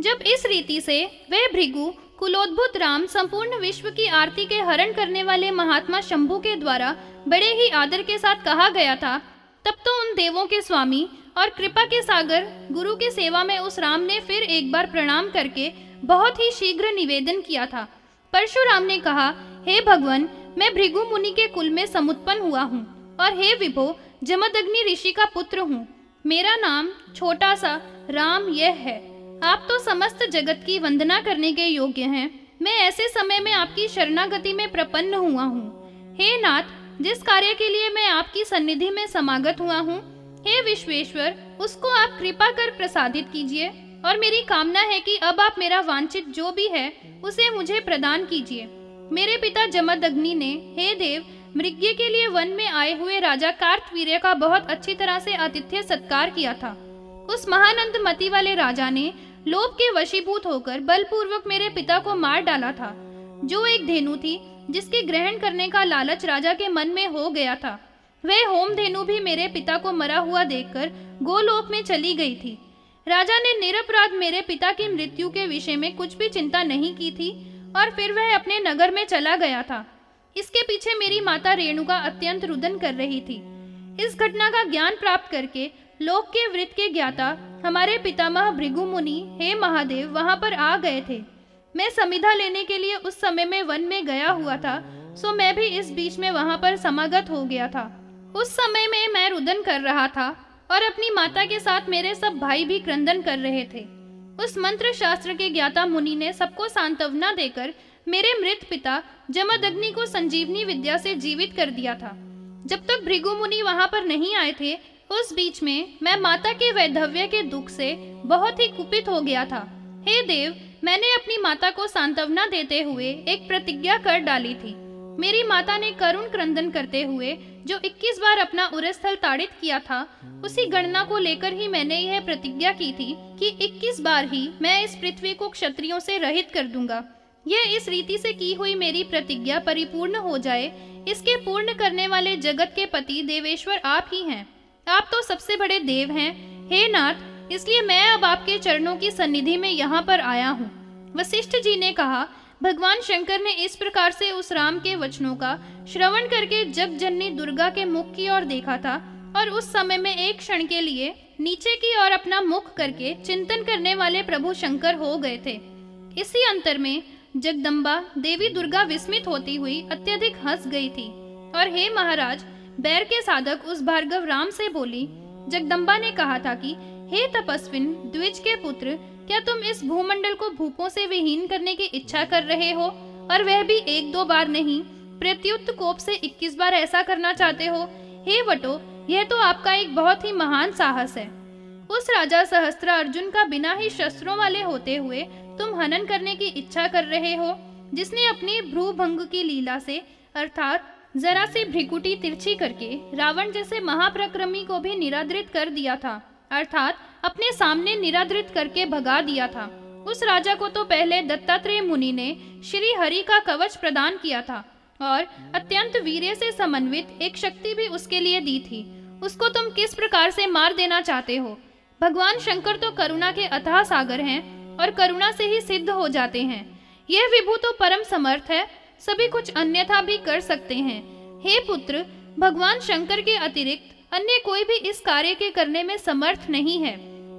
जब इस रीति से वह भृगु कुलोद्भुत राम संपूर्ण विश्व की आरती के हरण करने वाले महात्मा शंभु के द्वारा बड़े ही आदर के साथ कहा गया था, तब तो उन देवों के स्वामी और कृपा के सागर गुरु की सेवा में उस राम ने फिर एक बार प्रणाम करके बहुत ही शीघ्र निवेदन किया था। परशुराम ने कहा, हे भगवान, मैं भृगु मुनि के कुल में समुत्पन्न हुआ हूँ और हे विभो, जमदग्नि ऋषि का पुत्र हूँ। मेरा नाम छोटा सा राम यह है। आप तो समस्त जगत की वंदना करने के योग्य हैं। मैं ऐसे समय में आपकी शरणागति में प्रपन्न हुआ हूँ। हे नाथ, जिस कार्य के लिए मैं आपकी सन्निधि में समागत हुआ हूँ, हे विश्वेश्वर, उसको आप कृपा कर प्रसादित कीजिए, और मेरी कामना है कि अब आप मेरा वांछित जो भी है, उसे मुझे प्रदान कीजिए। मेरे पिता जमदग्नि ने, हे देव, मृग्य के लिए वन में आए हुए राजा कार्तवीर्य का बहुत अच्छी तरह से आतिथ्य सत्कार किया था। उस महानंद मती वाले राजा ने लोभ के वशीभूत होकर बलपूर्वक मेरे पिता को मार डाला था। जो एक धेनु थी, जिसके ग्रहण करने का लालच राजा के मन में हो गया था, वह होम धेनु भी मेरे पिता को मरा हुआ देखकर गोलोक में चली गई थी। राजा ने निरपराध मेरे पिता की मृत्यु के विषय में कुछ भी चिंता नहीं की थी और फिर वह अपने नगर में चला गया था। इसके पीछे मेरी माता रेणुका अत्यंत रुदन कर रही थी। इस घटना का ज्ञान प्राप्त करके लोक के वृत्त के ज्ञाता हमारे पितामह भृगु मुनि हे महादेव वहाँ पर आ गए थे। मैं समिधा लेने के लिए उस समय में वन में गया हुआ था, सो मैं भी इस बीच में वहाँ पर समागत हो गया था। उस समय में मैं रुदन कर रहा था और अपनी माता के साथ मेरे सब भाई भी क्रंदन कर रहे थे। उस मंत्र शास्त्र के ज्ञाता मुनि ने सबको सांत्वना देकर मेरे मृत पिता जमदग्नि को संजीवनी विद्या से जीवित कर दिया था। जब तक भृगु मुनि वहाँ पर नहीं आए थे उस बीच में मैं माता के वैधव्य के दुख से बहुत ही कुपित हो गया था। हे देव, मैंने अपनी माता को सांत्वना देते हुए एक प्रतिज्ञा कर डाली थी। मेरी माता ने करुण क्रंदन करते हुए जो 21 बार अपना उरस्थल ताड़ित किया था, उसी गणना को लेकर ही मैंने यह प्रतिज्ञा की थी कि 21 बार ही मैं इस पृथ्वी को क्षत्रियों से रहित कर दूँगा। यह इस रीति से की हुई मेरी प्रतिज्ञा परिपूर्ण हो जाए, इसके पूर्ण करने वाले जगत के पति देवेश्वर आप ही हैं। आप तो सबसे बड़े देव हैं। हे नाथ, इसलिए मैं अब आपके चरणों की सन्निधि में यहाँ पर आया हूँ। वशिष्ठ जी ने कहा, भगवान शंकर ने इस प्रकार से उस राम के वचनों का श्रवण करके जग जननी दुर्गा के मुख की ओर देखा था और उस समय में एक क्षण के लिए नीचे की ओर अपना मुख करके चिंतन करने वाले प्रभु शंकर हो गए थे। इसी अंतर में जगदम्बा देवी दुर्गा विस्मित होती हुई अत्यधिक हंस गई थी और हे महाराज बैर के साधक उस भार्गव राम से बोली जगदम्बा ने कहा था कि, हे तपस्विन, द्विज के पुत्र, क्या तुम इस भूमंडल को भूपों से विहीन करने की इच्छा कर रहे हो? और वह भी एक दो बार नहीं, प्रत्युत कोप से 21 बार ऐसा करना चाहते हो? हे वटो, यह तो आपका एक बहुत ही महान साहस है। उस राजा सहस्त्र अर्जुन का बिना ही शस्त्रों वाले होते हुए तुम हनन करने की इच्छा कर रहे हो, जिसने अपनी भ्रूभंग की लीला से, अर्थात जरा सी भ्रिकुटी तिरछी करके रावण जैसे महाप्रक्रमी को भी निरादृत कर दिया था, अर्थात अपने सामने निरादृत करके भगा दिया था। उस राजा को तो पहले दत्तात्रेय मुनि ने श्री हरि का कवच प्रदान किया था, और अत्यंत वीर्य से समन्वित एक शक्ति भी उसके लिए दी थी। उसको तुम किस प्रकार से मार देना चाहते हो? भगवान शंकर तो करुणा के अथाह सागर हैं और करुणा से ही सिद्ध हो जाते हैं। यह विभु तो परम समर्थ है सभी कुछ अन्यथा भी कर सकते हैं। हे पुत्र, भगवान शंकर के अतिरिक्त अन्य कोई भी इस कार्य के करने में समर्थ नहीं है।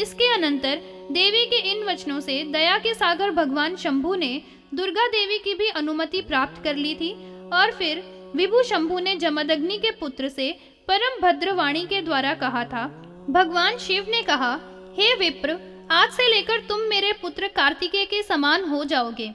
इसके अनंतर देवी के इन वचनों से दया के सागर भगवान शंभु ने दुर्गा देवी की भी अनुमति प्राप्त कर ली थी और फिर विभु शंभु ने जमदग्नि के पुत्र से परम भद्रवाणी के द्वारा कहा था। भगवान शिव ने कहा, हे विप्र, आज से लेकर तुम मेरे पुत्र कार्तिकेय के समान हो जाओगे।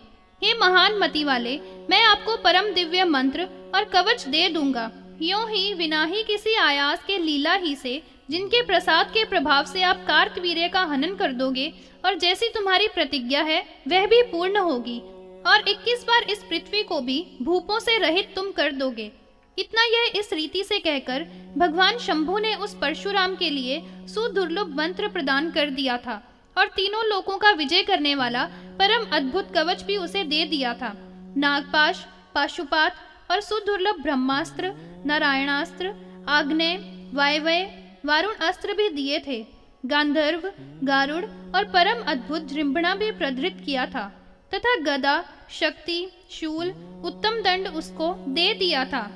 हे महान मति वाले मैं आपको परम दिव्य मंत्र और कवच दे दूँगा। यूँ ही बिना ही किसी आयास के लीला ही से, जिनके प्रसाद के प्रभाव से आप कार्तवीर्य का हनन कर दोगे और जैसी तुम्हारी प्रतिज्ञा है, वह भी पूर्ण होगी। और 21 बार इस पृथ्वी को भी भूपों से रहित तुम कर दोगे। इतना यह इस रीति से कहकर भगवान शंभु ने उस परशुराम के लिए सुदुर्लभ मंत्र प्रदान कर दिया था और तीनों लोगों का विजय करने वाला परम अद्भुत कवच भी उसे दे दिया था। नागपाश, पाशुपात और सुदुर्लभ ब्रह्मास्त्र, नारायणास्त्र आग्नेय वायवय वारुण अस्त्र भी दिए थे। गांधर्व, गारुड़ और परम अद्भुत जृंभणा भी प्रधृत किया था, तथा गदा, शक्ति, शूल, उत्तम दंड उसको दे दिया था।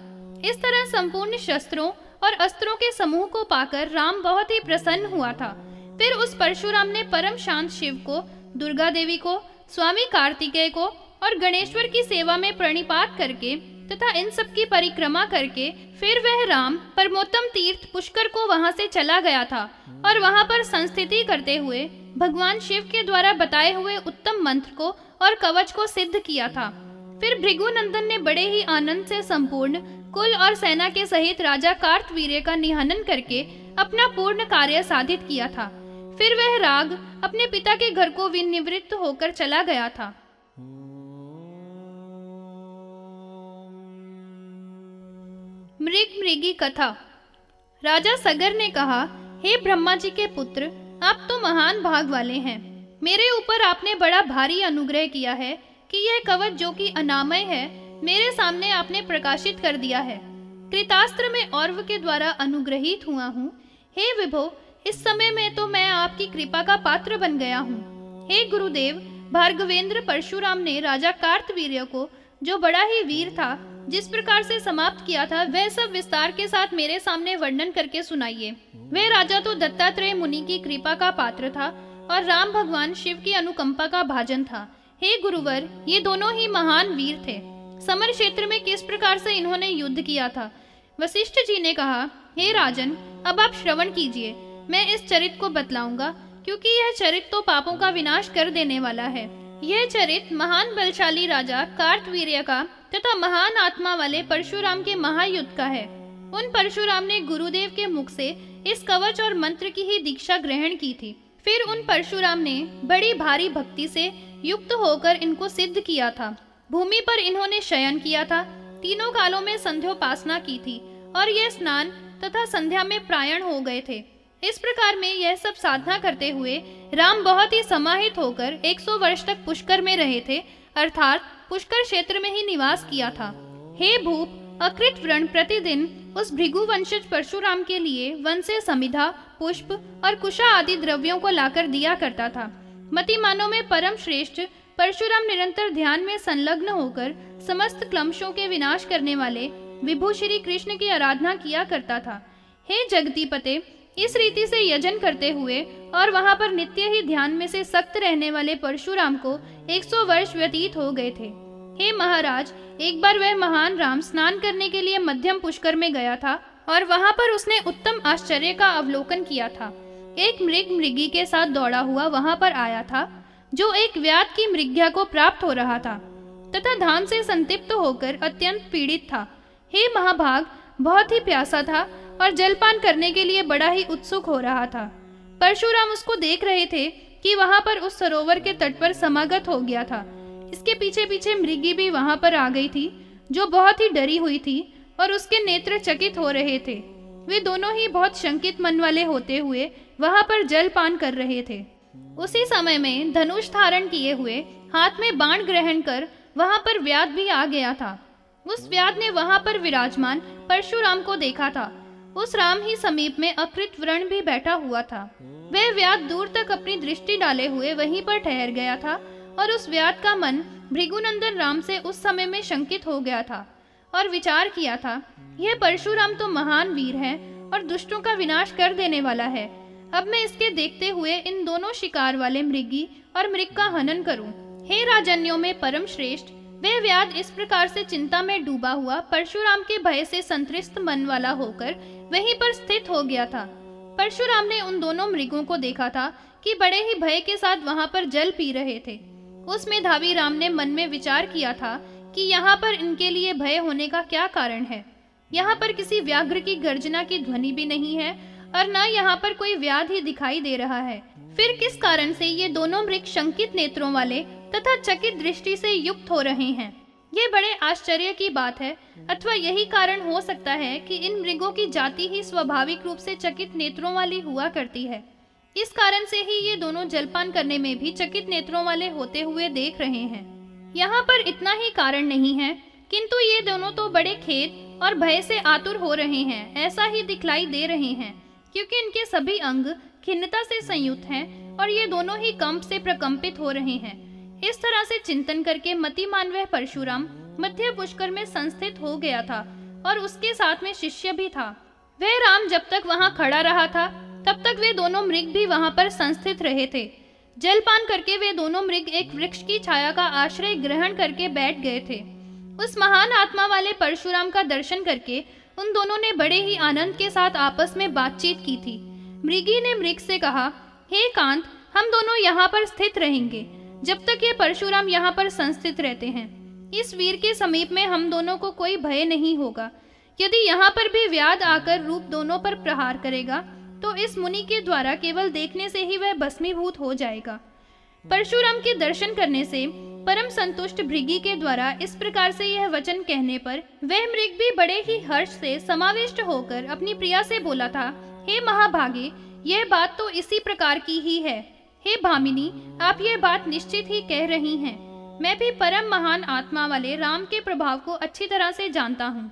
इस तरह संपूर्ण शस्त्रों और अस्त्रों के समूह को पाकर राम बहुत ही प्रसन्न हुआ था। फिर उस परशुराम ने परम शांत शिव को, दुर्गा देवी को, स्वामी कार्तिकेय को और गणेश्वर की सेवा में प्रणिपात करके तथा इन सब की परिक्रमा करके फिर वह राम, परमोत्तम तीर्थ पुष्कर को वहाँ से चला गया था और वहाँ पर संस्थिति करते हुए भगवान शिव के द्वारा बताए हुए उत्तम मंत्र को और कवच को सिद्ध किया था। फिर भृगुनंदन ने बड़े ही आनंद से संपूर्ण कुल और सेना के सहित राजा कार्तवीर्य का निहनन करके अपना पूर्ण कार्य साधित किया था। फिर वह राग अपने पिता के घर को विनिवृत्त होकर चला गया था। मृग मृगी कथा। राजा सगर ने कहा, हे ब्रह्मा जी के पुत्र, आप तो महान भाग वाले हैं। मेरे ऊपर आपने बड़ा भारी अनुग्रह किया है कि यह कवच जो कि अनामय है, मेरे सामने आपने प्रकाशित कर दिया है। कृतास्त्र में और्व के द्वारा अनुग्रहित हुआ हूँ। हे विभो, इस समय में तो मैं आपकी कृपा का पात्र बन गया हूँ। हे गुरुदेव, भार्गवेंद्र परशुराम ने राजा कार्तवीर्य को, जो बड़ा ही वीर था जिस प्रकार से समाप्त किया था, वह सब विस्तार के साथ मेरे सामने वर्णन करके सुनाइए। वह राजा तो दत्तात्रेय मुनि की कृपा का पात्र था और राम भगवान शिव की अनुकंपा का भाजन था। हे गुरुवर, ये दोनों ही महान वीर थे। समर क्षेत्र में किस प्रकार से इन्होंने युद्ध किया था? वशिष्ठ जी ने कहा, हे राजन, अब आप श्रवण कीजिए। मैं इस चरित को बतलाऊँगा, क्योंकि यह चरित तो पापों का विनाश कर देने वाला है। यह चरित महान बलशाली राजा कार्तवीर्य का तथा महान आत्मा वाले परशुराम के महायुद्ध का है। उन परशुराम ने गुरुदेव के मुख से इस कवच और मंत्र की ही दीक्षा ग्रहण की थी। फिर उन परशुराम ने बड़ी भारी भक्ति से युक्त होकर इनको सिद्ध किया था। भूमि पर इन्होंने शयन किया था। तीनों कालों में संध्योपासना की थी और यह स्नान तथा संध्या में प्रायण हो गए थे। इस प्रकार में यह सब साधना करते हुए राम बहुत ही समाहित होकर 100 वर्ष तक पुष्कर में रहे थे, अर्थात पुष्कर क्षेत्र में ही निवास किया था। हे भूप, अकृत व्रण प्रतिदिन उस भृगु वंशज परशुराम के लिए वन से समिधा, पुष्प और कुशा आदि द्रव्यों को लाकर दिया करता था। मतिमानों में परम श्रेष्ठ परशुराम निरंतर ध्यान में संलग्न होकर समस्त क्लमशों के विनाश करने वाले विभू श्री कृष्ण की आराधना किया करता था। हे जगदीपते इस रीति से यजन करते हुए और वहाँ पर नित्य ही ध्यान में से सख्त रहने वाले परशुराम को 100 वर्ष व्यतीत हो गए थे। हे महाराज, एक बार वह महान राम स्नान करने के लिए मध्यम पुष्कर में गया था और वहाँ पर उसने उत्तम आश्चर्य का अवलोकन किया था। एक मृग मृगी के साथ दौड़ा हुआ वहाँ पर आया था, जो एक व्याध की मृग्या को प्राप्त हो रहा था, तथा धाम से संतिप्त होकर अत्यंत पीड़ित था। हे महाभाग, बहुत ही प्यासा था और जलपान करने के लिए बड़ा ही उत्सुक हो रहा था। परशुराम उसको देख रहे थे कि वहाँ पर उस सरोवर के तट पर समागत हो गया था। इसके पीछे पीछे मृगी भी वहाँ पर आ गई थी, जो बहुत ही डरी हुई थी और उसके नेत्र चकित हो रहे थे। वे दोनों ही बहुत शंकित मन वाले होते हुए वहाँ पर जल पान कर रहे थे। उसी समय में धनुष धारण किए हुए हाथ में बाण ग्रहण कर वहाँ पर व्याध भी आ गया था। उस व्याध ने वहाँ पर विराजमान परशुराम को देखा था। उस राम ही समीप में अकृत व्रण भी बैठा हुआ था। वह व्याध दूर तक अपनी दृष्टि डाले हुए वहीं पर ठहर गया था और उस व्याध का मन भृगुनंदन राम से उस समय में शंकित हो गया था और विचार किया था, यह परशुराम तो महान वीर है और दुष्टों का विनाश कर देने वाला है। अब मैं इसके देखते हुए इन दोनों शिकार वाले मृगी और मृग का हनन करूँ। हे राजन्यों में परम श्रेष्ठ, वह व्याध इस प्रकार से चिंता में डूबा हुआ परशुराम के भय से संतृष्ट मन वाला होकर वहीं पर स्थित हो गया था। परशुराम ने उन दोनों मृगों को देखा था कि बड़े ही भय के साथ वहाँ पर जल पी रहे थे। उसमें धावी राम ने मन में विचार किया था कि यहाँ पर इनके लिए भय होने का क्या कारण है। यहाँ पर किसी व्याघ्र की गर्जना की ध्वनि भी नहीं है और न यहाँ पर कोई व्याध ही दिखाई दे रहा है। फिर किस कारण से ये दोनों मृग शंकित नेत्रों वाले तथा चकित दृष्टि से युक्त हो रहे हैं? ये बड़े आश्चर्य की बात है, अथवा यही कारण हो सकता है कि इन मृगों की जाति ही स्वाभाविक रूप से चकित नेत्रों वाली हुआ करती है। इस कारण से ही ये दोनों जलपान करने में भी चकित नेत्रों वाले होते हुए देख रहे हैं। यहाँ पर इतना ही कारण नहीं है, किंतु ये दोनों तो बड़े खेत और भय से आतुर हो रहे हैं, ऐसा ही दिखलाई दे रहे हैं, क्योंकि इनके सभी अंग खिन्नता से संयुक्त हैं और ये दोनों ही कंप से प्रकंपित हो रहे हैं। इस तरह से चिंतन करके मति मानवह परशुराम मध्य पुष्कर में संस्थित हो गया था और उसके साथ में शिष्य भी था। वह राम जब तक वहाँ खड़ा रहा था, तब तक वे दोनों मृग भी वहाँ पर संस्थित रहे थे। जलपान करके वे दोनों मृग एक वृक्ष की छाया का आश्रय ग्रहण करके बैठ गए थे। उस महान आत्मा वाले परशुराम का दर्शन करके उन दोनों ने बड़े ही आनंद के साथ आपस में बातचीत की थी। मृगी ने मृग से कहा, हे कांत, हम दोनों यहाँ पर स्थित रहेंगे। जब तक ये परशुराम यहाँ पर संस्थित रहते हैं। इस वीर के समीप में हम दोनों को कोई भय नहीं होगा। यदि यहाँ पर भी व्याध आकर रूप दोनों पर प्रहार करेगा तो इस मुनि के द्वारा केवल देखने से ही वह भस्मीभूत हो जाएगा। परशुराम के दर्शन करने से परम संतुष्ट भृगी के द्वारा इस प्रकार से यह वचन कहने पर वह मृग भी बड़े ही हर्ष से समाविष्ट होकर अपनी प्रिया से बोला था, हे महाभागे, यह बात तो इसी प्रकार की ही है। हे भामिनी, आप ये बात निश्चित ही कह रही हैं। मैं भी परम महान आत्मा वाले राम के प्रभाव को अच्छी तरह से जानता हूँ।